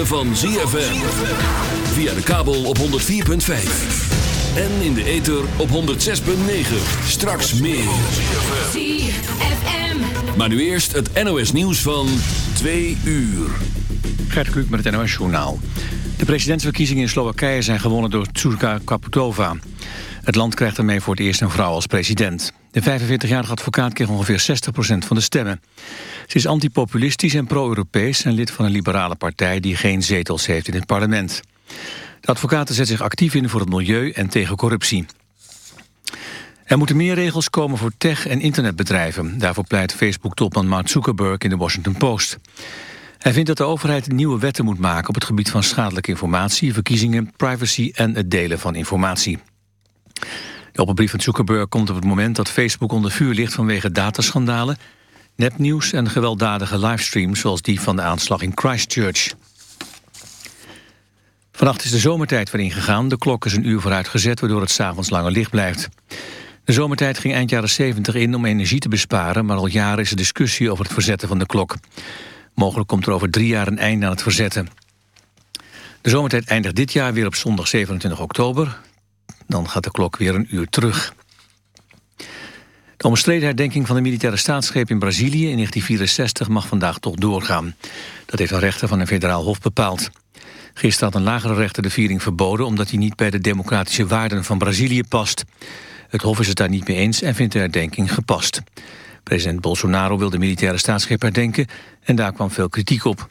ritme van ZFM. Via de kabel op 104.5. En in de ether op 106.9. Straks meer. ZFM. Maar nu eerst het NOS nieuws van 2 uur. Gert Kluk met het NOS Journaal. De presidentsverkiezingen in Slowakije zijn gewonnen door Tsuka Kaputova. Het land krijgt ermee voor het eerst een vrouw als president. De 45-jarige advocaat kreeg ongeveer 60% van de stemmen. Ze is antipopulistisch en pro-Europees en lid van een liberale partij... die geen zetels heeft in het parlement. De advocaat zet zich actief in voor het milieu en tegen corruptie. Er moeten meer regels komen voor tech- en internetbedrijven. Daarvoor pleit Facebook-topman Mark Zuckerberg in de Washington Post. Hij vindt dat de overheid nieuwe wetten moet maken... op het gebied van schadelijke informatie, verkiezingen, privacy... en het delen van informatie. De openbrief van Zuckerberg komt op het moment dat Facebook onder vuur ligt... vanwege dataschandalen, nepnieuws en gewelddadige livestreams... zoals die van de aanslag in Christchurch. Vannacht is de zomertijd weer ingegaan. De klok is een uur vooruit gezet, waardoor het s'avonds langer licht blijft. De zomertijd ging eind jaren 70 in om energie te besparen... maar al jaren is er discussie over het verzetten van de klok. Mogelijk komt er over drie jaar een einde aan het verzetten. De zomertijd eindigt dit jaar weer op zondag 27 oktober. Dan gaat de klok weer een uur terug. De omstreden herdenking van de militaire staatsgreep in Brazilië in 1964 mag vandaag toch doorgaan. Dat heeft een rechter van een federaal hof bepaald. Gisteren had een lagere rechter de viering verboden omdat hij niet bij de democratische waarden van Brazilië past. Het hof is het daar niet mee eens en vindt de herdenking gepast. President Bolsonaro wil de militaire staatsgreep herdenken en daar kwam veel kritiek op.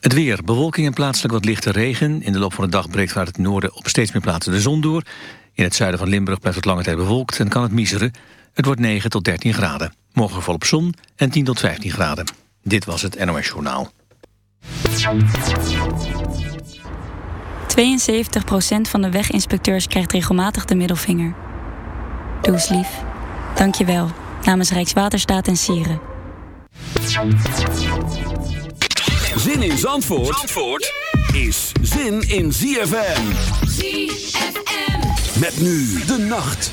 Het weer, bewolking en plaatselijk wat lichte regen. In de loop van de dag breekt vanuit het noorden op steeds meer plaatsen de zon door. In het zuiden van Limburg blijft het lange tijd bewolkt en kan het miseren. Het wordt 9 tot 13 graden. Morgen volop zon en 10 tot 15 graden. Dit was het NOS Journaal. 72% van de weginspecteurs krijgt regelmatig de middelvinger. Doe eens lief. Dank je wel. Namens Rijkswaterstaat en Sieren. Zin in Zandvoort, Zandvoort is zin in ZFM. ZFM. Met nu de nacht.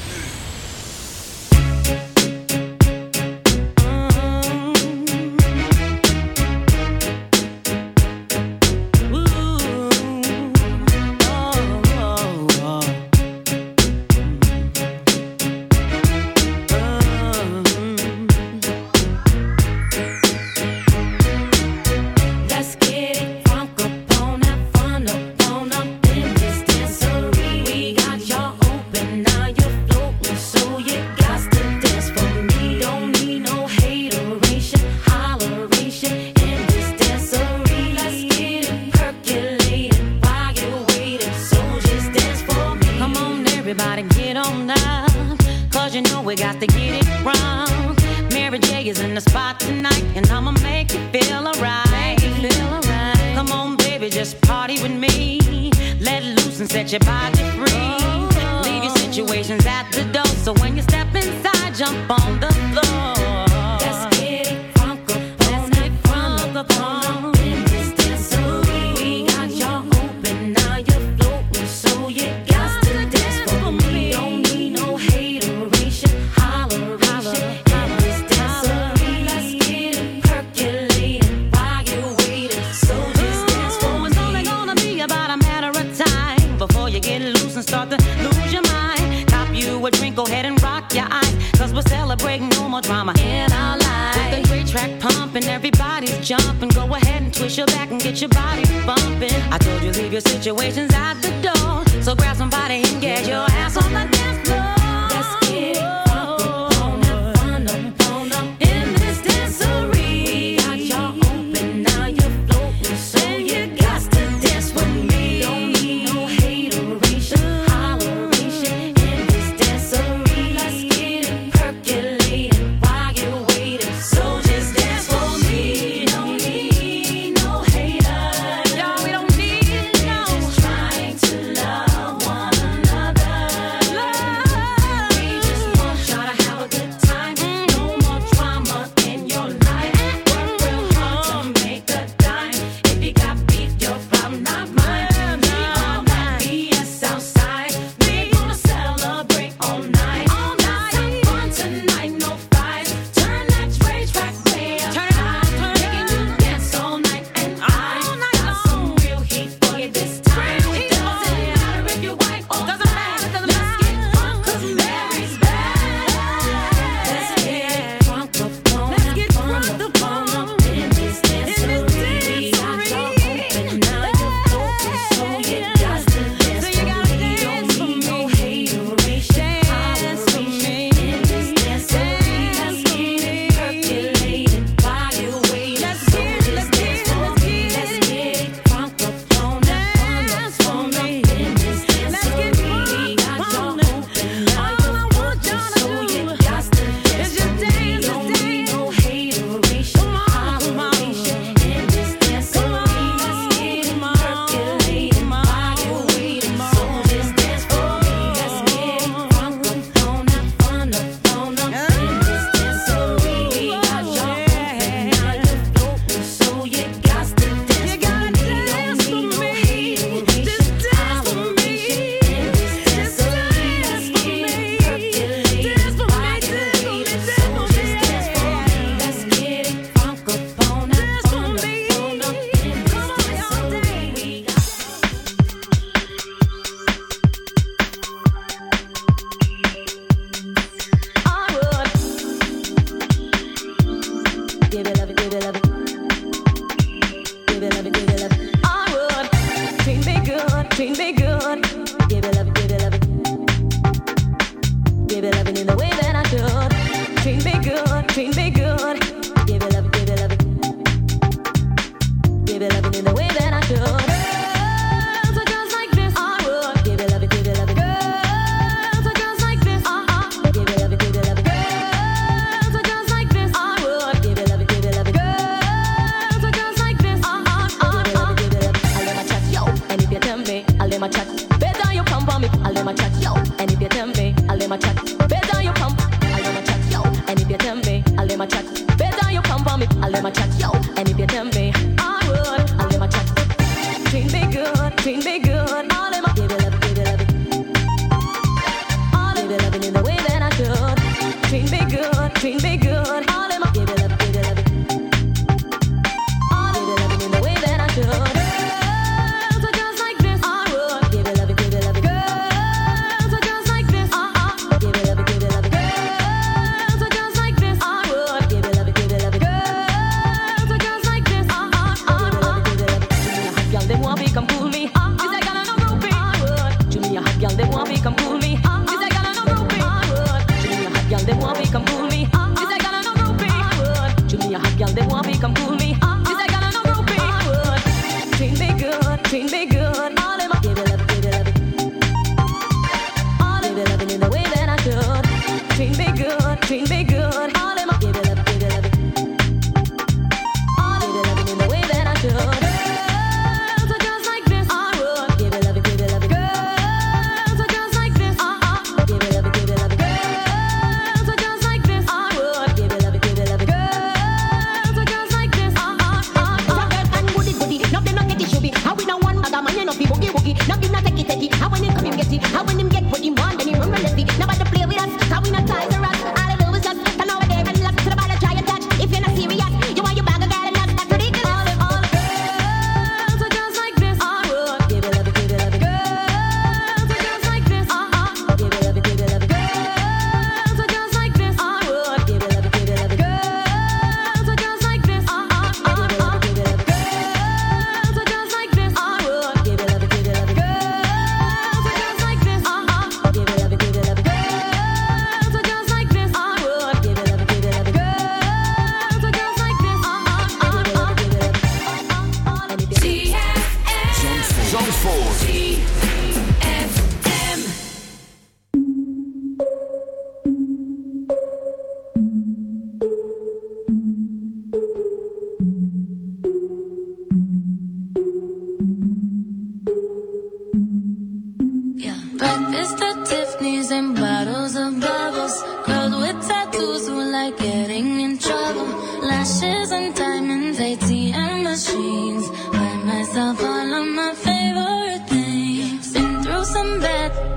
They want me, come pull me up.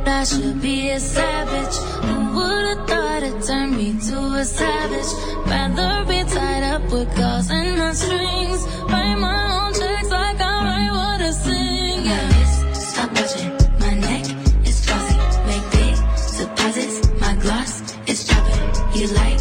I should be a savage. Who would've thought it turned me to a savage? Rather be tied up with calls and strings. Write my own checks like I what Yeah. My neck is. Make big deposits. My gloss is. You like?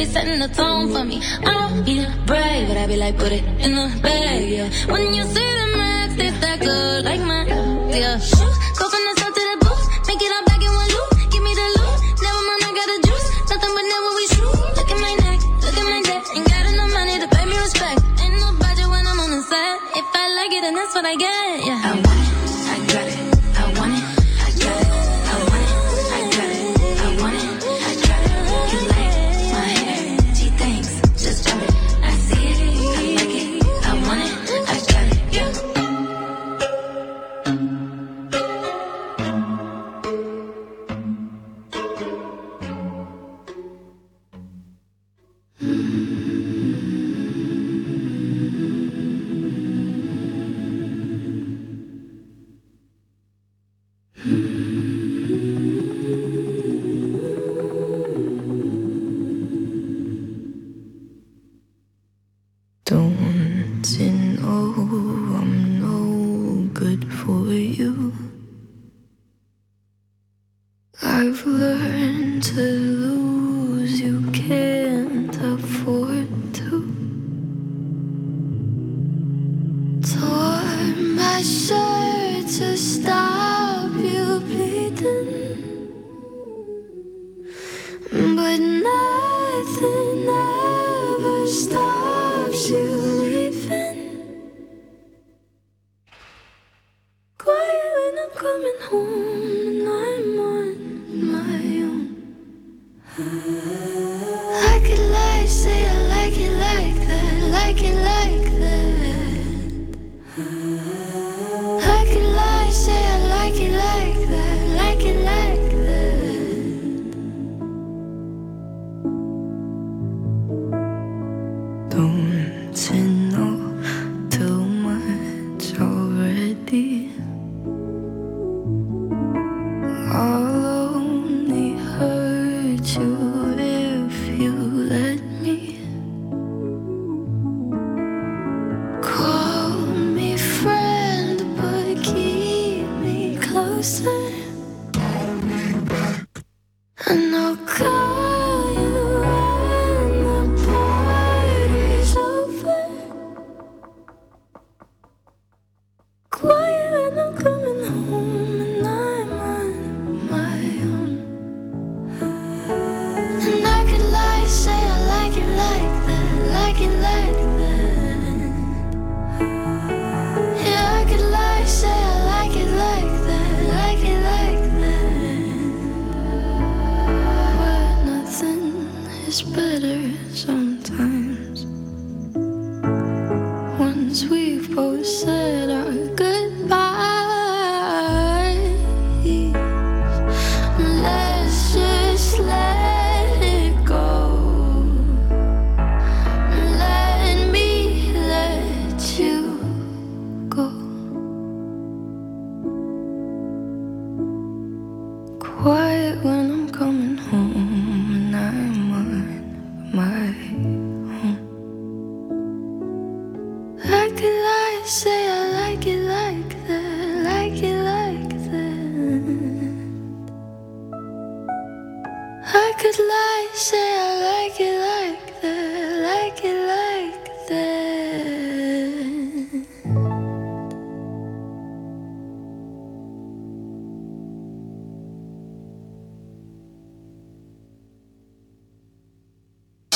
be setting the tone for me. I don't need a but I be like, put it in the bag, yeah. When you see the max, they that good, like mine, yeah. Shoes, go from the south to the booth, make it all back in one loop. Give me the loot, never mind, I got the juice. Nothing but never we shoot. Look at my neck, look at my neck. Ain't got enough money to pay me respect. Ain't no budget when I'm on the set. If I like it, then that's what I get, yeah. I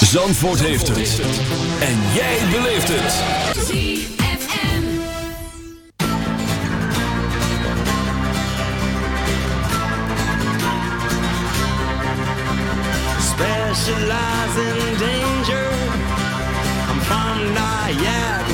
Zandvoort heeft het. En jij beleeft het. Specializing in danger. I'm from Niagara.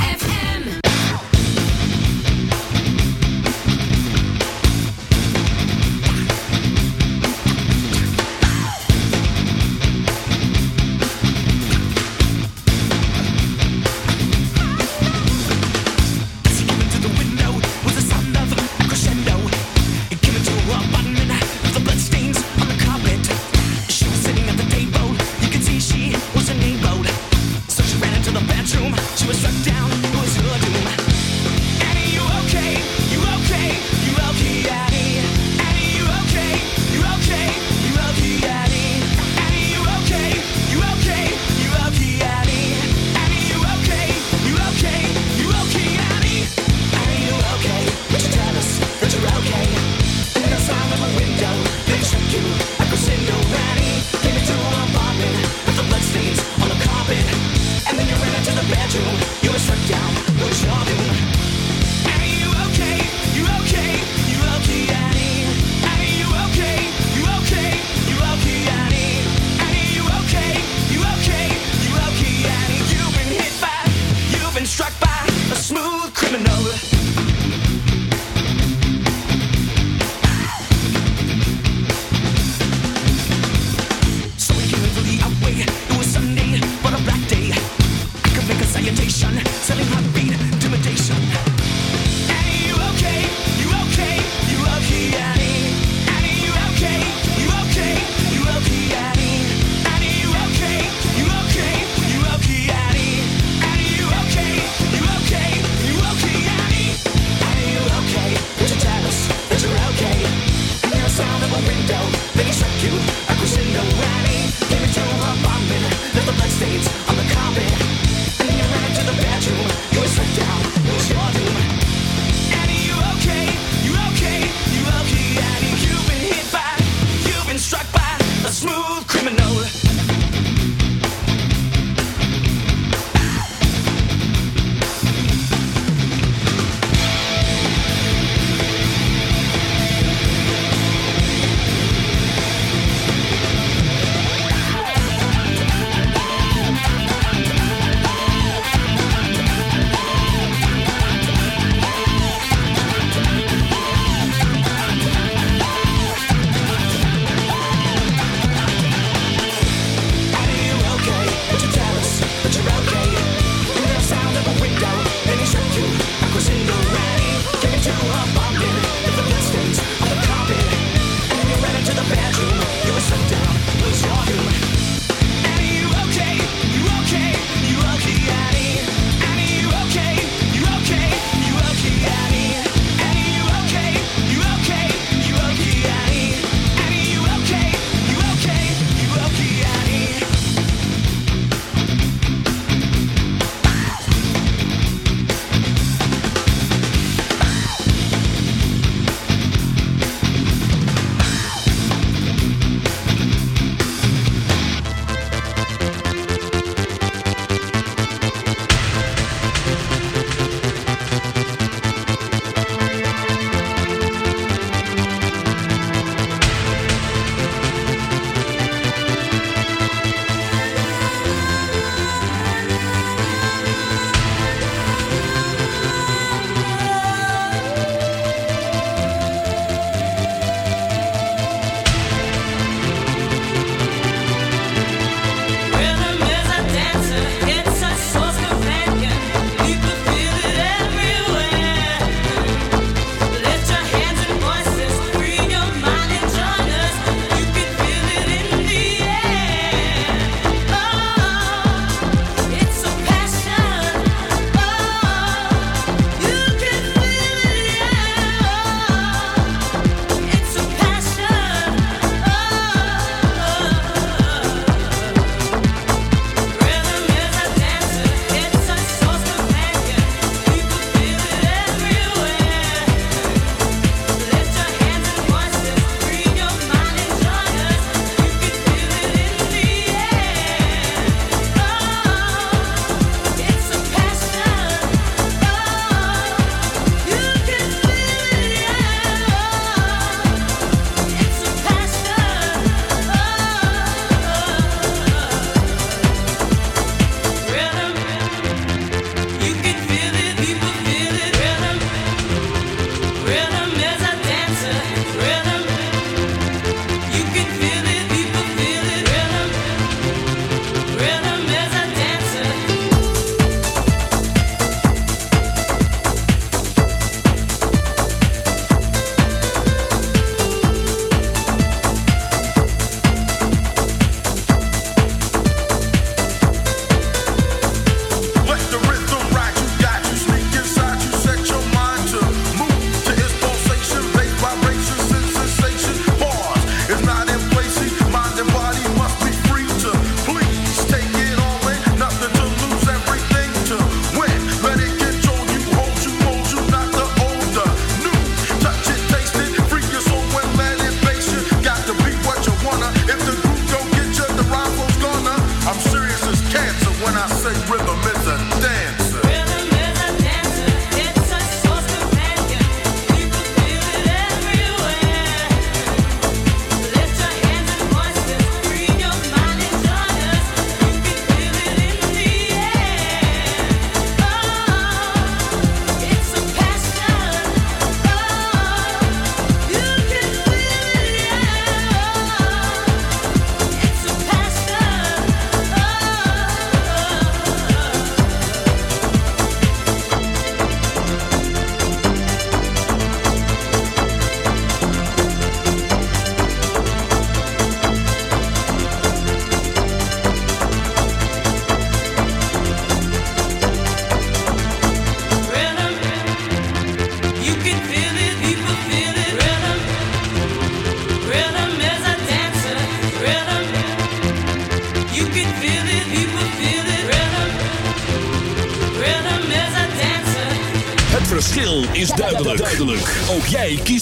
you, I could send nobody.